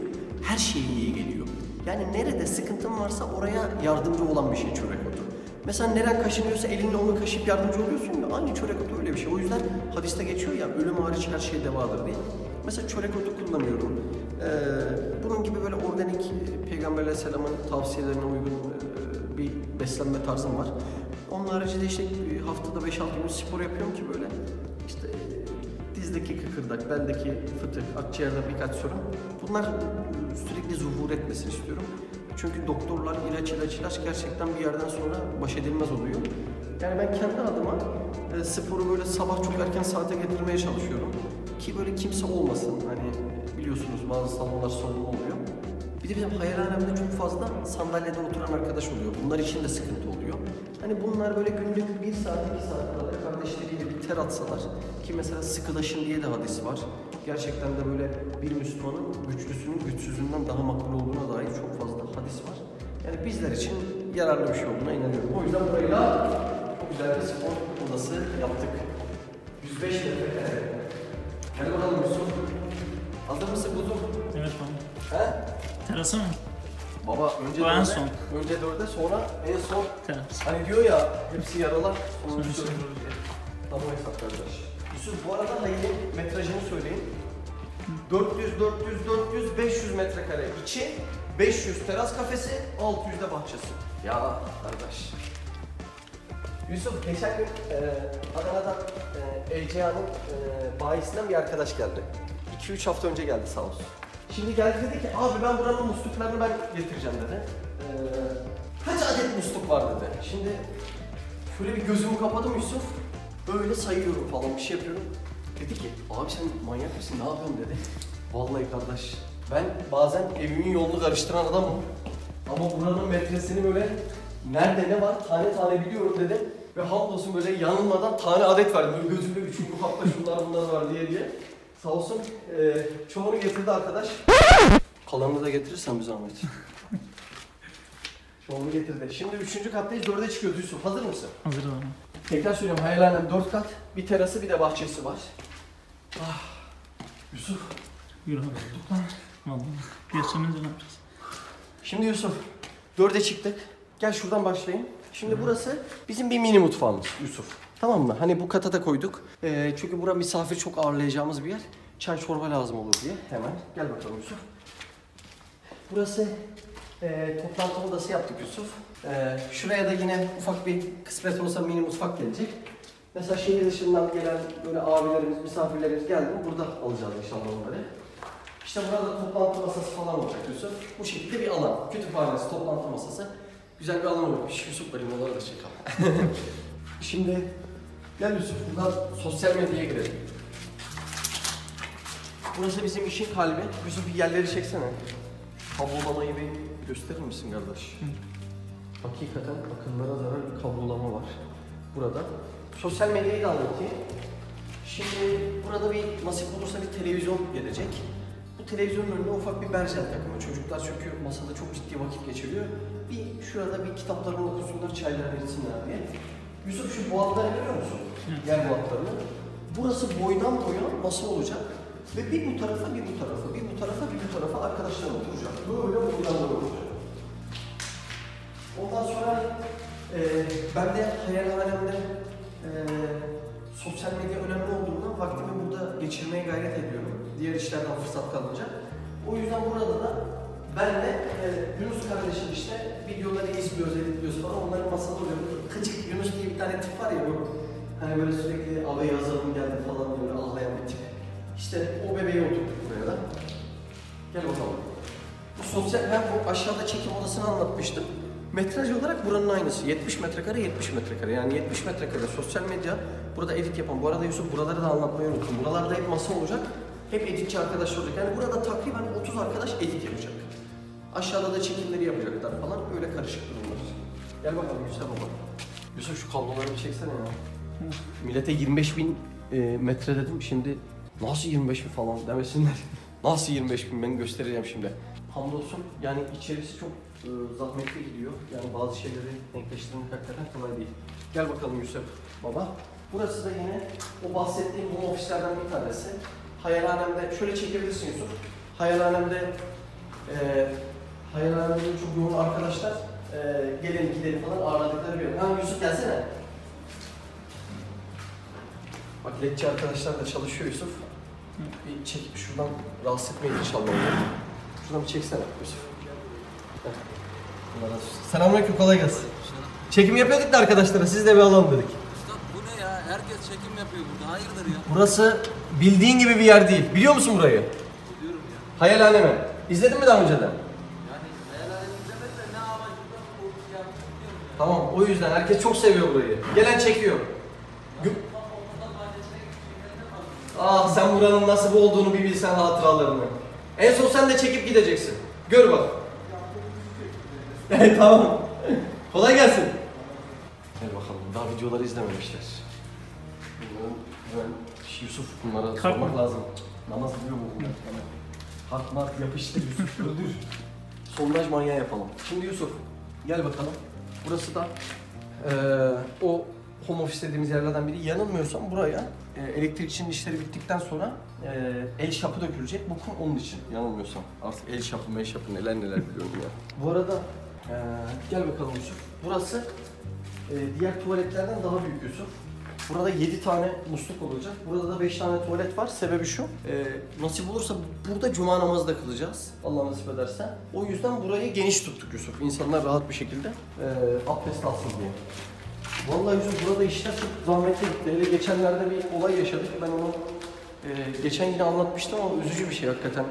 Her şeye iyi geliyor. Yani nerede sıkıntın varsa oraya yardımcı olan bir şey çörek otu. Mesela neren kaşınıyorsa elinle onu kaşıyıp yardımcı oluyorsun ya aynı çörek otu öyle bir şey. O yüzden hadiste geçiyor ya ölüm hariç her şey devadır diye. Mesela çörek otu kullanıyorum. Ee, bunun gibi böyle organik e, Peygamber Aleyhisselam'ın tavsiyelerine uygun e, bir beslenme tarzım var. Onun haricinde işte e, haftada 5-6 gün spor yapıyorum ki böyle işte dizdeki kıkırdak, beldeki fıtık, akciğerde birkaç sorun. Bunlar sürekli zuhur etmesini istiyorum. Çünkü doktorlar ilaç ilaç ilaç gerçekten bir yerden sonra baş edilmez oluyor. Yani ben kendi adıma e, sporu böyle sabah çok erken saate getirmeye çalışıyorum. Ki böyle kimse olmasın. Hani biliyorsunuz bazı salonlar sorun oluyor. Bir de benim hayalhanemde çok fazla sandalyede oturan arkadaş oluyor. Bunlar için de sıkıntı oluyor. Hani bunlar böyle günlük bir saat, iki saat kadar kardeşleriyle bir ter atsalar ki mesela sıkılaşın diye de hadis var. Gerçekten de böyle bir Müslümanın güçlüsünün güçsüzünden daha makbul olduğuna dair çok fazla hadis var. Yani bizler için yararlı bir şey olduğuna inanıyorum. O yüzden burayla çok güzel bir spor odası yaptık. 105 metrekare. Hadi bakalım Yusuf. Hazır mısın kuzum? Evet baba. He? Terasa mı? Baba önce O en dörde, son. önce dörde sonra en son Teras. hani diyor ya hepsi yaralar sonra. öldürür diye. Tamam hesap kardeş. Yusuf bu arada hayırın metrajını söyleyin. 400, 400, 400, 500 metrekare içi, 500 teras kafesi, 600 de bahçesi. Ya kardeş. Yusuf geçen gün e, Adana'dan e, ECA'nın e, bayisinden bir arkadaş geldi. 2-3 hafta önce geldi sağ olsun. Şimdi geldi dedi ki abi ben buranın musluklarını ben getireceğim dedi. E, kaç adet musluk var dedi. Şimdi şöyle bir gözümü kapadım Yusuf. Böyle sayıyorum falan bir şey yapıyorum. Dedi ki abi sen manyak mısın ne yapıyorsun dedi. Vallahi kardeş ben bazen evimin yolunu karıştıran adamım. Ama buranın metresini böyle nerede ne var tane tane biliyorum dedi. Ve hamdolsun böyle yanılmadan tane adet verdim. Böyle gözümde üçüncü hatta şunlar bunlar var diye diye. Sağ olsun e, çoğunu getirdi arkadaş. Kalanını da getirirsen bir zahmet. çoğunu getirdi. Şimdi üçüncü kattayız dörde çıkıyoruz Yusuf. Hazır mısın? Hazır baba. Tekrar söylüyorum hayalhanem dört kat. Bir terası bir de bahçesi var. Ah. Yusuf. Yürü abi. Vallahi. Yaşlanınca ne yapacağız? Şimdi Yusuf, dörde çıktık. Gel şuradan başlayayım. Şimdi burası bizim bir mini mutfağımız Yusuf. Tamam mı? Hani bu kata da koyduk. Ee, çünkü bura misafir çok ağırlayacağımız bir yer. Çay çorba lazım olur diye. Hemen. Gel bakalım Yusuf. Burası e, toplantı odası yaptık Yusuf. E, şuraya da yine ufak bir kısmet olsa mini mutfak gelecek. Mesela şehir dışından gelen böyle abilerimiz, misafirlerimiz geldi mi burada alacağız inşallah onları. İşte burada toplantı masası falan olacak Yusuf. Bu şekilde bir alan. Kütüphanesi, toplantı masası. Güzel bir alan olmuş. Yusuf benim onları da çekelim. Şimdi gel Yusuf buradan sosyal medyaya girelim. Burası bizim işin kalbi. Yusuf bir yerleri çeksene. Kablolamayı bir gösterir misin kardeş? Hakikaten akıllara zarar bir kablolama var. Burada. Sosyal medyayı da anlatayım. Şimdi burada bir nasip olursa bir televizyon gelecek. Bu televizyonun önüne ufak bir berjer takımı. Çocuklar çünkü masada çok ciddi vakit geçiriyor. Bir şurada bir kitaplarını okusunlar, çaylarını içsinler diye. Yusuf şu boğazları görüyor musun? Yer boğazlarını. Burası boydan boya masa olacak. Ve bir bu tarafa, bir bu tarafa, bir bu tarafa, bir bu tarafa arkadaşlar oturacak. Böyle boydan boya olacak. Ondan sonra e, ben de hayalhanemde e, sosyal medya önemli olduğundan vaktimi burada geçirmeye gayret ediyorum. Diğer işlerden fırsat kalınca. O yüzden burada da ben de e, Yunus kardeşim işte videoları izliyoruz, editliyoruz falan. Onların masada oluyor. Kıcık Yunus diye bir tane tip var ya bu. Hani böyle sürekli abi yazalım geldi falan böyle ağlayan bir tip. İşte o bebeği oturttuk buraya da. Gel bakalım. Bu sosyal, ben bu aşağıda çekim odasını anlatmıştım. Metraj olarak buranın aynısı. 70 metrekare, 70 metrekare. Yani 70 metrekare sosyal medya. Burada edit yapan. Bu arada Yusuf buraları da anlatmayı unuttum. Buralarda hep masa olacak. Hep editçi arkadaşlar olacak. Yani burada takriben 30 arkadaş edit yapacak. Aşağıda da çekimleri yapacaklar falan. Öyle karışık durumlar. Gel bakalım Yusuf baba. Yusuf şu kabloları bir çeksene ya. Millete 25 bin e, metre dedim. Şimdi nasıl 25 bin falan demesinler. Nasıl 25 bin ben göstereceğim şimdi. Hamdolsun yani içerisi çok zahmetli gidiyor. Yani bazı şeyleri denkleştirmek hakikaten kolay değil. Gel bakalım Yusuf baba. Burası da yine o bahsettiğim home ofislerden bir tanesi. Hayalhanemde, şöyle çekebilirsin Yusuf. Hayalhanemde e, hayalhanemde çok yoğun arkadaşlar e, gelin gidelim falan ağırladıkları bir yer. Ha Yusuf gelsene. Bak ledçi arkadaşlar da çalışıyor Yusuf. Bir çekip şuradan rahatsız etmeyin inşallah. Şuradan bir çeksene Yusuf. Heh. Allah razı olsun. Selamünaleyküm kolay gelsin. Çekim yapıyorduk da arkadaşlara siz de bir alalım dedik. Bu ne ya? Herkes çekim yapıyor burada. Hayırdır ya? Burası bildiğin gibi bir yer değil. Biliyor musun burayı? Biliyorum ya. Hayalhane mi? İzledin mi daha önceden? Yani hayal izlemek de ne amacıyla bu şey ya. Tamam o yüzden herkes çok seviyor burayı. Gelen çekiyor. Gü- Ah sen buranın nasıl olduğunu bir bilsen hatıralarını. En son sen de çekip gideceksin. Gör bak. Evet tamam. Kolay gelsin. Gel bakalım daha videoları izlememişler. Bunların, ben Yusuf bunlara Kalk sormak mı? lazım. Namaz biliyor mu bunlar? Tamam. Harp marp yapıştır Yusuf öldür. Sondaj manyağı yapalım. Şimdi Yusuf gel bakalım. Burası da eee, o home office dediğimiz yerlerden biri. Yanılmıyorsam buraya e, elektrikçinin işleri bittikten sonra e, el şapı dökülecek. Bu kum onun için yanılmıyorsam. Artık el şapı, mey şapı neler neler biliyorum ya. Bu arada e, gel bakalım Yusuf. Burası e, diğer tuvaletlerden daha büyük Yusuf. Burada 7 tane musluk olacak. Burada da 5 tane tuvalet var. Sebebi şu. E, nasip olursa burada cuma namazı da kılacağız. Allah nasip ederse. O yüzden burayı geniş tuttuk Yusuf. İnsanlar rahat bir şekilde e, abdest alsın diye. Vallahi Yusuf burada işler çok zahmetli gitti. Hele geçenlerde bir olay yaşadık. Ben onu e, geçen yine anlatmıştım ama üzücü bir şey hakikaten.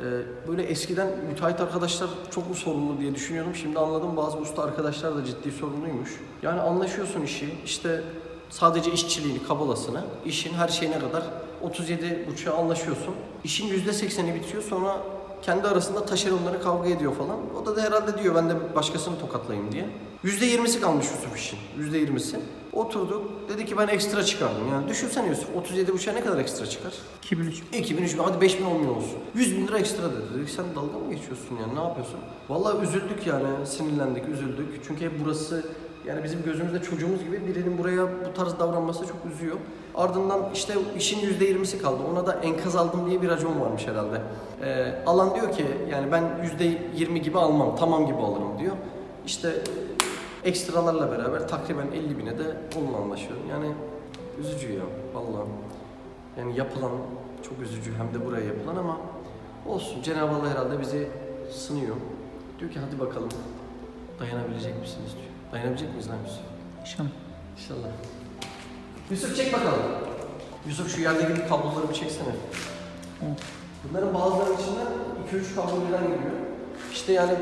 E, böyle eskiden müteahhit arkadaşlar çok mu sorumlu diye düşünüyordum. Şimdi anladım bazı usta arkadaşlar da ciddi sorumluymuş. Yani anlaşıyorsun işi. işte sadece işçiliğini, kabalasını, işin her şeyine kadar 37 buçuğa anlaşıyorsun. İşin %80'i bitiyor sonra kendi arasında taşeronları kavga ediyor falan. O da, da herhalde diyor ben de başkasını tokatlayayım diye. %20'si kalmış Yusuf işin. %20'si. Oturduk. Dedi ki ben ekstra çıkardım. Yani düşünsene Yusuf 37 buçuğa ne kadar ekstra çıkar? 2003. 2000, 3000, hadi 5000 10 bin olsun. 100 bin lira ekstra dedi. Dedik sen dalga mı geçiyorsun yani ne yapıyorsun? Vallahi üzüldük yani sinirlendik, üzüldük. Çünkü hep burası yani bizim gözümüzde çocuğumuz gibi birinin buraya bu tarz davranması çok üzüyor. Ardından işte işin %20'si kaldı. Ona da enkaz aldım diye bir racon varmış herhalde. Ee, alan diyor ki yani ben %20 gibi almam, tamam gibi alırım diyor. İşte ekstralarla beraber takriben 50 bine de onunla anlaşıyorum. Yani üzücü ya vallahi. Yani yapılan çok üzücü hem de buraya yapılan ama olsun. Cenab-ı Allah herhalde bizi sınıyor. Diyor ki hadi bakalım dayanabilecek misiniz diyor. Dayanabilecek miyiz lan Yusuf? İnşallah. İnşallah. Yusuf çek bakalım. Yusuf şu yerdeki bir kabloları bir çeksene. Bunların bazılarının içinden 2-3 kablo birden giriyor. İşte yani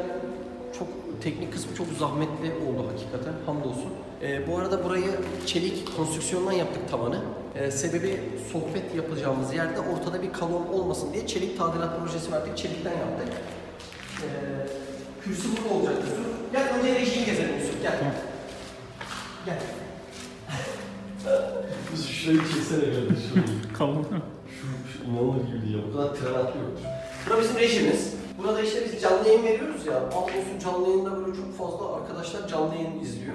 çok teknik kısmı çok zahmetli oldu hakikaten hamdolsun. Ee, bu arada burayı çelik konstrüksiyondan yaptık tavanı. Ee, sebebi sohbet yapacağımız yerde ortada bir kalon olmasın diye çelik tadilat projesi verdik. Çelikten yaptık. Ee, kürsü burada olacak Yusuf. Gel önce rejiyi gezelim Yusuf gel. Gel. Yusuf şurayı çeksene kardeşim. Kavga. Şu, şu inanılır gibi değil ya. Bu kadar tren atlıyordur. Bura bizim rejimiz. Burada işte biz canlı yayın veriyoruz ya. Andolsun canlı yayında böyle çok fazla arkadaşlar canlı yayın izliyor.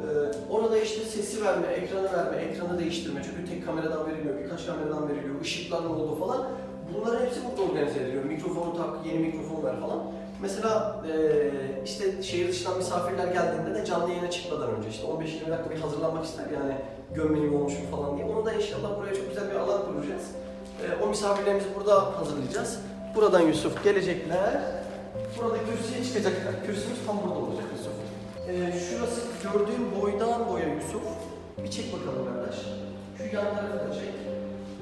Ee, orada işte sesi verme, ekranı verme, ekranı değiştirme. Çünkü tek kameradan veriliyor, birkaç kameradan veriliyor, ışıklar oldu falan. Bunların hepsi burada organize ediliyor. Mikrofonu tak, yeni mikrofon ver falan. Mesela eee, işte şehir dışından misafirler geldiğinde de canlı yayına çıkmadan önce işte 15-20 dakika bir hazırlanmak ister yani gömleğim olmuş mu falan diye. Onu da inşallah buraya çok güzel bir alan kuracağız. Eee, o misafirlerimizi burada hazırlayacağız. Buradan Yusuf gelecekler. Burada kürsüye çıkacaklar. Kürsümüz tam burada olacak Yusuf. Eee, şurası gördüğün boydan boya Yusuf. Bir çek bakalım kardeş. Şu yan tarafı da çek.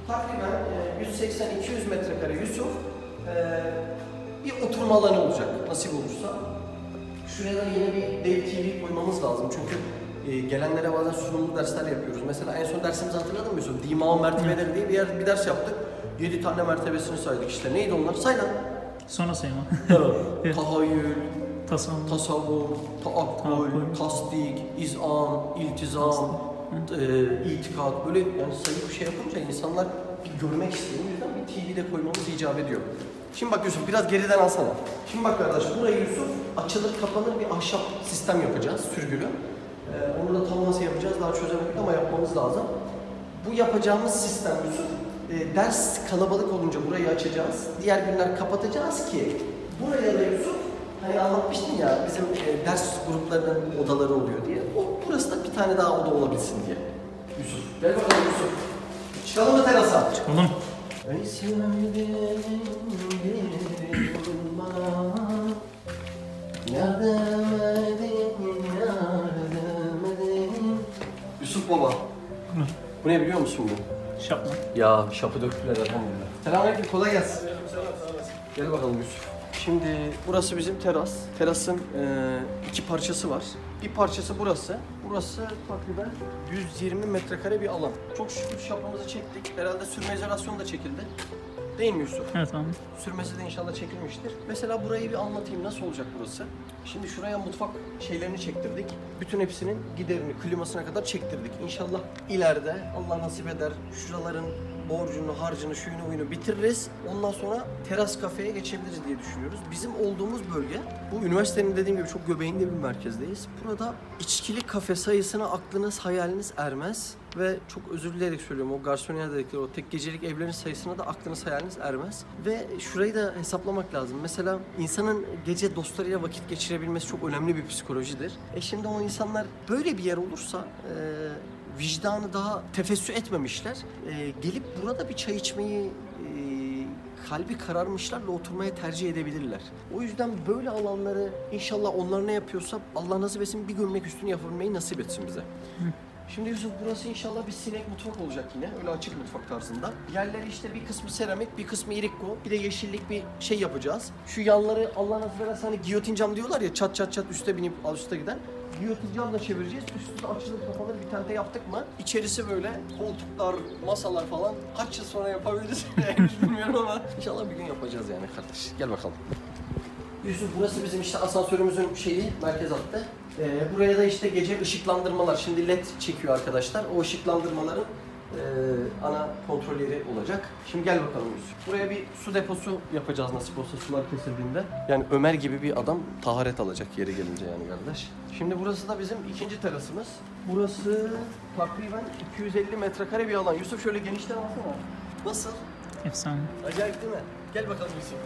Takriben eee, 180-200 metrekare Yusuf. Eee, bir oturma alanı olacak nasip olursa. Şuraya da yine bir dev TV koymamız lazım çünkü e, gelenlere bazen sunumlu dersler yapıyoruz. Mesela en son dersimizi hatırladın mı Yusuf? Dima mertebeleri diye bir, yer, bir ders yaptık. 7 tane mertebesini saydık işte. Neydi onlar? Say lan. Sonra sayma. Evet. Tahayyül, Tasavvur. tasavvur, taakkul, tasdik, izan, iltizam, e, itikat böyle yani sayıp bir şey yapınca insanlar görmek istiyor. O yüzden bir TV de koymamız icap ediyor. Şimdi bak Yusuf biraz geriden alsana. Şimdi bak kardeş burayı Yusuf açılır kapanır bir ahşap sistem yapacağız sürgülü. Ee, onu da tam nasıl yapacağız daha çözemedik ama yapmamız lazım. Bu yapacağımız sistem Yusuf e, ders kalabalık olunca burayı açacağız. Diğer günler kapatacağız ki buraya da Yusuf hani anlatmıştın ya bizim e, ders gruplarının odaları oluyor diye. O, burası da bir tane daha oda olabilsin diye. Yusuf. Gel bakalım Yusuf. Çıkalım mı terasa? Çıkalım. Ey sevdiğim bana Yardım edin, yardım edin Yusuf baba. Bu ne biliyor musun bu? Şapma. Ya şapı döktüler elhamdülillah. Selamünaleyküm kolay gelsin. Gel bakalım Yusuf. Şimdi burası bizim teras. Terasın eee, iki parçası var. Bir parçası burası. Burası takriben 120 metrekare bir alan. Çok şükür şapımızı çektik. Herhalde sürme izolasyonu da çekildi. Değil mi Yusuf? Evet tamam. Sürmesi de inşallah çekilmiştir. Mesela burayı bir anlatayım. Nasıl olacak burası? Şimdi şuraya mutfak şeylerini çektirdik. Bütün hepsinin giderini, klimasına kadar çektirdik. İnşallah ileride Allah nasip eder şuraların borcunu, harcını, şuyunu, uyunu bitiririz. Ondan sonra teras kafeye geçebiliriz diye düşünüyoruz. Bizim olduğumuz bölge, bu üniversitenin dediğim gibi çok göbeğinde bir merkezdeyiz. Burada içkili kafe sayısına aklınız, hayaliniz ermez. Ve çok özür dileyerek söylüyorum o garsoniyer dedikleri o tek gecelik evlerin sayısına da aklınız hayaliniz ermez. Ve şurayı da hesaplamak lazım. Mesela insanın gece dostlarıyla vakit geçirebilmesi çok önemli bir psikolojidir. E şimdi o insanlar böyle bir yer olursa e, vicdanı daha tefessü etmemişler. E, gelip burada bir çay içmeyi e, kalbi kararmışlarla oturmaya tercih edebilirler. O yüzden böyle alanları inşallah onlar ne yapıyorsa Allah nasip etsin bir gömlek üstünü yapabilmeyi nasip etsin bize. Şimdi Yusuf burası inşallah bir sinek mutfak olacak yine. Öyle açık mutfak tarzında. Yerleri işte bir kısmı seramik, bir kısmı irikko. Bir de yeşillik bir şey yapacağız. Şu yanları Allah nasip ederse hani giyotin cam diyorlar ya çat çat çat üste binip al üste giden. Camla çevireceğiz. Üstü de açılır kapanır bir tente yaptık mı? İçerisi böyle koltuklar, masalar falan. Kaç yıl sonra yapabiliriz henüz bilmiyorum ama inşallah bir gün yapacağız yani kardeş. Gel bakalım. Yusuf burası bizim işte asansörümüzün şeyi, merkez hattı. Ee, buraya da işte gece ışıklandırmalar, şimdi led çekiyor arkadaşlar. O ışıklandırmaların ana kontrolleri olacak. Şimdi gel bakalım Yusuf. Buraya bir su deposu yapacağız nasip olsa sular kesildiğinde. Yani Ömer gibi bir adam taharet alacak yeri gelince yani kardeş. Şimdi burası da bizim ikinci terasımız. Burası takriben 250 metrekare bir alan. Yusuf şöyle genişten alsana. Nasıl? Efsane. Acayip değil mi? Gel bakalım Yusuf.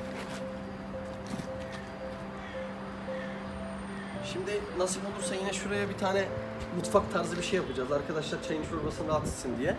Şimdi nasip olursa yine şuraya bir tane mutfak tarzı bir şey yapacağız. Arkadaşlar çayın çorbasını rahat etsin diye.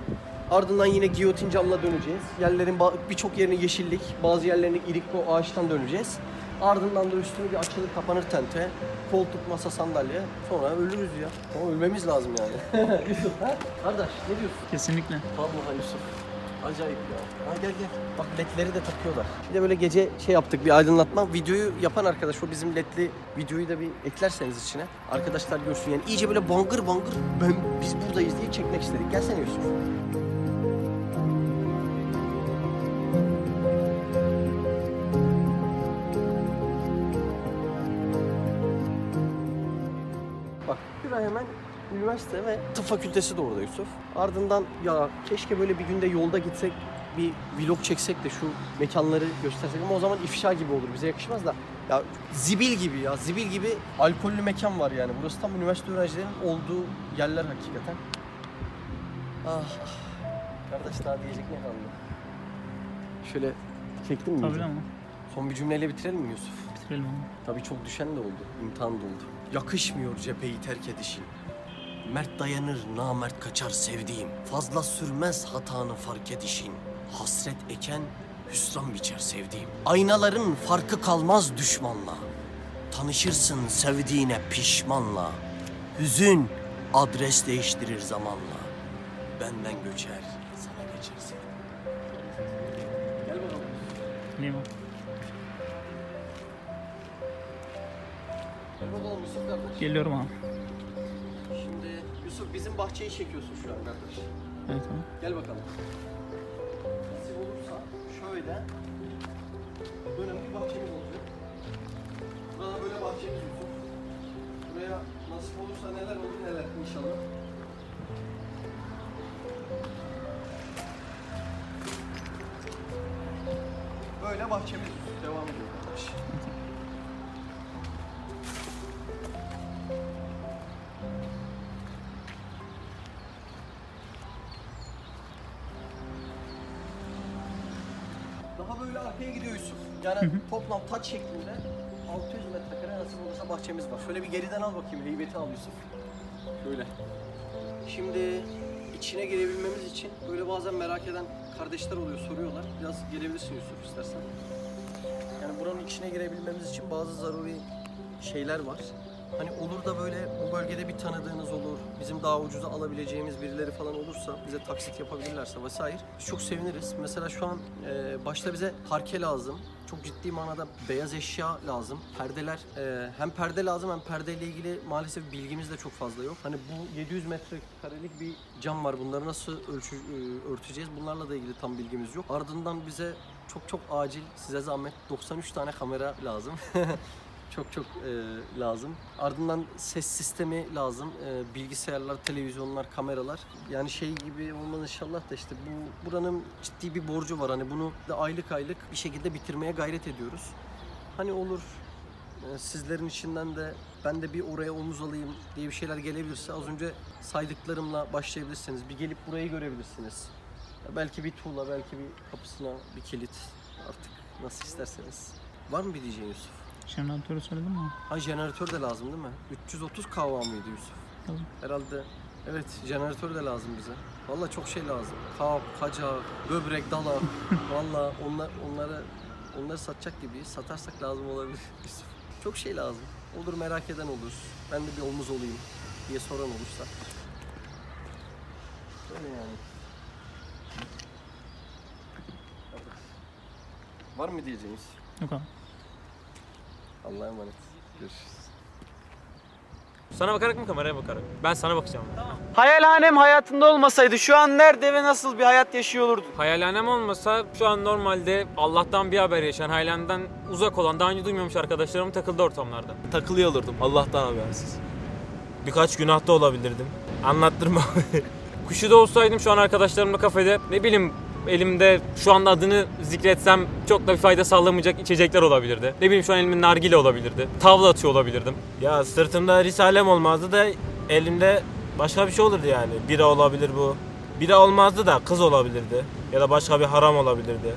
Ardından yine giyotin camla döneceğiz. Yerlerin birçok yerini yeşillik, bazı yerlerini irikko ağaçtan döneceğiz. Ardından da üstüne bir açılır kapanır tente. Koltuk, masa, sandalye. Sonra ölürüz ya. Ama ölmemiz lazım yani. Yusuf ha? Kardeş ne diyorsun? Kesinlikle. Vallahi Yusuf. Acayip ya. Ha gel gel. Bak ledleri de takıyorlar. Bir de böyle gece şey yaptık bir aydınlatma. Videoyu yapan arkadaş o bizim ledli videoyu da bir eklerseniz içine. Arkadaşlar görsün yani iyice böyle bangır bangır ben, biz buradayız diye çekmek istedik. Gelsene Yusuf. Üniversite ve tıp fakültesi de orada Yusuf. Ardından ya keşke böyle bir günde yolda gitsek bir vlog çeksek de şu mekanları göstersek ama o zaman ifşa gibi olur bize yakışmaz da. Ya zibil gibi ya zibil gibi alkollü mekan var yani. Burası tam üniversite öğrencilerinin olduğu yerler hakikaten. Ah. Kardeş daha diyecek ne kaldı? Şöyle çektin mi? Tabii ama. Son bir cümleyle bitirelim mi Yusuf? Bitirelim onu. Tabii çok düşen de oldu. imtihan da oldu. Yakışmıyor cepheyi terk edişin. Mert dayanır, namert kaçar sevdiğim. Fazla sürmez hatanı fark edişin. Hasret eken hüsran biçer sevdiğim. Aynaların farkı kalmaz düşmanla. Tanışırsın sevdiğine pişmanla. Hüzün adres değiştirir zamanla. Benden göçer, sana geçer sevdiğim. Gel bakalım. Neyim. Geliyorum abi. Yusuf bizim bahçeyi çekiyorsun şu an kardeş. Evet tamam. Gel bakalım. Nasip olursa şöyle böyle bir bahçemiz olacak. Burada böyle bahçemiz Yusuf. Buraya nasip olursa neler olur neler inşallah. Buraya bahçemiz devam ediyor kardeş. Arkaya gidiyor Yusuf. Yani toplam taç şeklinde 600 metrekare nasıl olursa bahçemiz var. Şöyle bir geriden al bakayım, heybeti al Yusuf. Şöyle. Şimdi içine girebilmemiz için böyle bazen merak eden kardeşler oluyor, soruyorlar. Biraz gelebilirsin Yusuf istersen. Yani buranın içine girebilmemiz için bazı zaruri şeyler var. Hani olur da böyle bu bölgede bir tanıdığınız olur, bizim daha ucuza alabileceğimiz birileri falan olursa, bize taksit yapabilirlerse vesaire biz çok seviniriz. Mesela şu an e, başta bize parke lazım. Çok ciddi manada beyaz eşya lazım. Perdeler, e, hem perde lazım hem perdeyle ilgili maalesef bilgimiz de çok fazla yok. Hani bu 700 metrekarelik bir cam var. Bunları nasıl ölçü, e, örteceğiz? Bunlarla da ilgili tam bilgimiz yok. Ardından bize çok çok acil size zahmet 93 tane kamera lazım. çok çok e, lazım. Ardından ses sistemi lazım. E, bilgisayarlar, televizyonlar, kameralar. Yani şey gibi olmaz inşallah da işte bu buranın ciddi bir borcu var. Hani bunu da aylık aylık bir şekilde bitirmeye gayret ediyoruz. Hani olur e, sizlerin içinden de ben de bir oraya omuz alayım diye bir şeyler gelebilirse az önce saydıklarımla başlayabilirsiniz. Bir gelip burayı görebilirsiniz. Belki bir tuğla, belki bir kapısına bir kilit artık nasıl isterseniz. Var mı bir diyeceğin Yusuf? Jeneratörü söyledin mi? Ha jeneratör de lazım değil mi? 330 kava mıydı Yusuf? Tabii. Herhalde. Evet jeneratör de lazım bize. Valla çok şey lazım. Kap, kaca, böbrek, dalak. Valla onlar, onları onları satacak gibi. Satarsak lazım olabilir Yusuf. Çok şey lazım. Olur merak eden olur. Ben de bir omuz olayım diye soran olursa. Öyle yani. Var mı diyeceğimiz? Yok abi. Allah'a emanet. Görüşürüz. Sana bakarak mı kameraya bakarak? Ben sana bakacağım. Hayalhanem hayatında olmasaydı şu an nerede ve nasıl bir hayat yaşıyor olurdun? Hayalhanem olmasa şu an normalde Allah'tan bir haber yaşayan, hayalhanemden uzak olan, daha önce duymamış arkadaşlarım takıldı ortamlarda. takılıyor olurdum Allah'tan habersiz. Birkaç günahta olabilirdim. Anlattırma. Kuşu'da olsaydım şu an arkadaşlarımla kafede ne bileyim elimde şu anda adını zikretsem çok da bir fayda sağlamayacak içecekler olabilirdi. Ne bileyim şu an elimin nargile olabilirdi. Tavla atıyor olabilirdim. ya sırtımda risalem olmazdı da elimde başka bir şey olurdu yani. Bira olabilir bu. Bira olmazdı da kız olabilirdi. Ya da başka bir haram olabilirdi.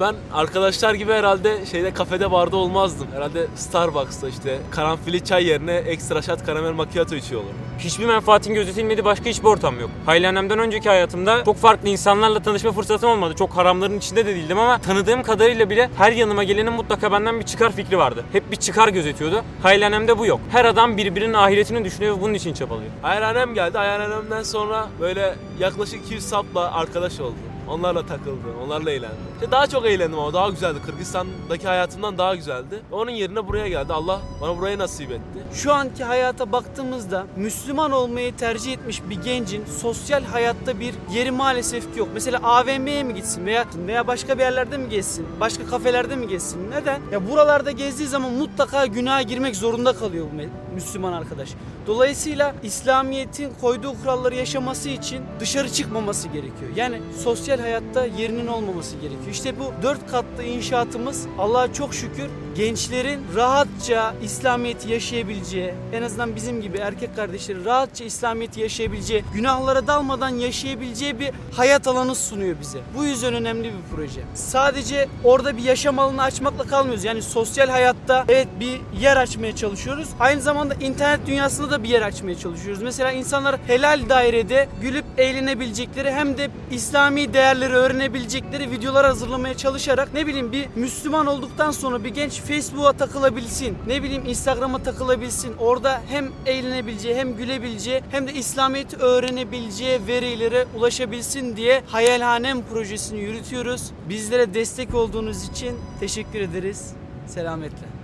Ben arkadaşlar gibi herhalde şeyde kafede barda olmazdım. Herhalde Starbucks'ta işte karanfilli çay yerine ekstra shot karamel macchiato içiyor olurdum. Hiçbir menfaatin gözetilmediği başka hiçbir ortam yok. Hayalhanemden önceki hayatımda çok farklı insanlarla tanışma fırsatım olmadı. Çok haramların içinde de değildim ama tanıdığım kadarıyla bile her yanıma gelenin mutlaka benden bir çıkar fikri vardı. Hep bir çıkar gözetiyordu. Hayalhanemde bu yok. Her adam birbirinin ahiretini düşünüyor ve bunun için çabalıyor. Ayarhanem geldi. Ayarhanemden sonra böyle yaklaşık 200 sapla arkadaş oldum. Onlarla takıldım, onlarla eğlendim. İşte daha çok eğlendim ama daha güzeldi. Kırgızistan'daki hayatımdan daha güzeldi. Onun yerine buraya geldi. Allah bana burayı nasip etti. Şu anki hayata baktığımızda Müslüman olmayı tercih etmiş bir gencin sosyal hayatta bir yeri maalesef ki yok. Mesela AVM'ye mi gitsin veya veya başka bir yerlerde mi gezsin? Başka kafelerde mi gezsin? Neden? Ya buralarda gezdiği zaman mutlaka günaha girmek zorunda kalıyor bu Müslüman arkadaş. Dolayısıyla İslamiyet'in koyduğu kuralları yaşaması için dışarı çıkmaması gerekiyor. Yani sosyal hayatta yerinin olmaması gerekiyor. İşte bu dört katlı inşaatımız Allah'a çok şükür gençlerin rahatça İslamiyet'i yaşayabileceği, en azından bizim gibi erkek kardeşlerin rahatça İslamiyet'i yaşayabileceği, günahlara dalmadan yaşayabileceği bir hayat alanı sunuyor bize. Bu yüzden önemli bir proje. Sadece orada bir yaşam alanı açmakla kalmıyoruz. Yani sosyal hayatta evet bir yer açmaya çalışıyoruz. Aynı zamanda internet dünyasında da bir yer açmaya çalışıyoruz. Mesela insanlar helal dairede gülüp eğlenebilecekleri hem de İslami değerleri öğrenebilecekleri videolar hazırlamaya çalışarak ne bileyim bir Müslüman olduktan sonra bir genç Facebook'a takılabilsin. Ne bileyim Instagram'a takılabilsin. Orada hem eğlenebileceği hem gülebileceği hem de İslamiyet'i öğrenebileceği verilere ulaşabilsin diye Hayalhanem projesini yürütüyoruz. Bizlere destek olduğunuz için teşekkür ederiz. Selametle.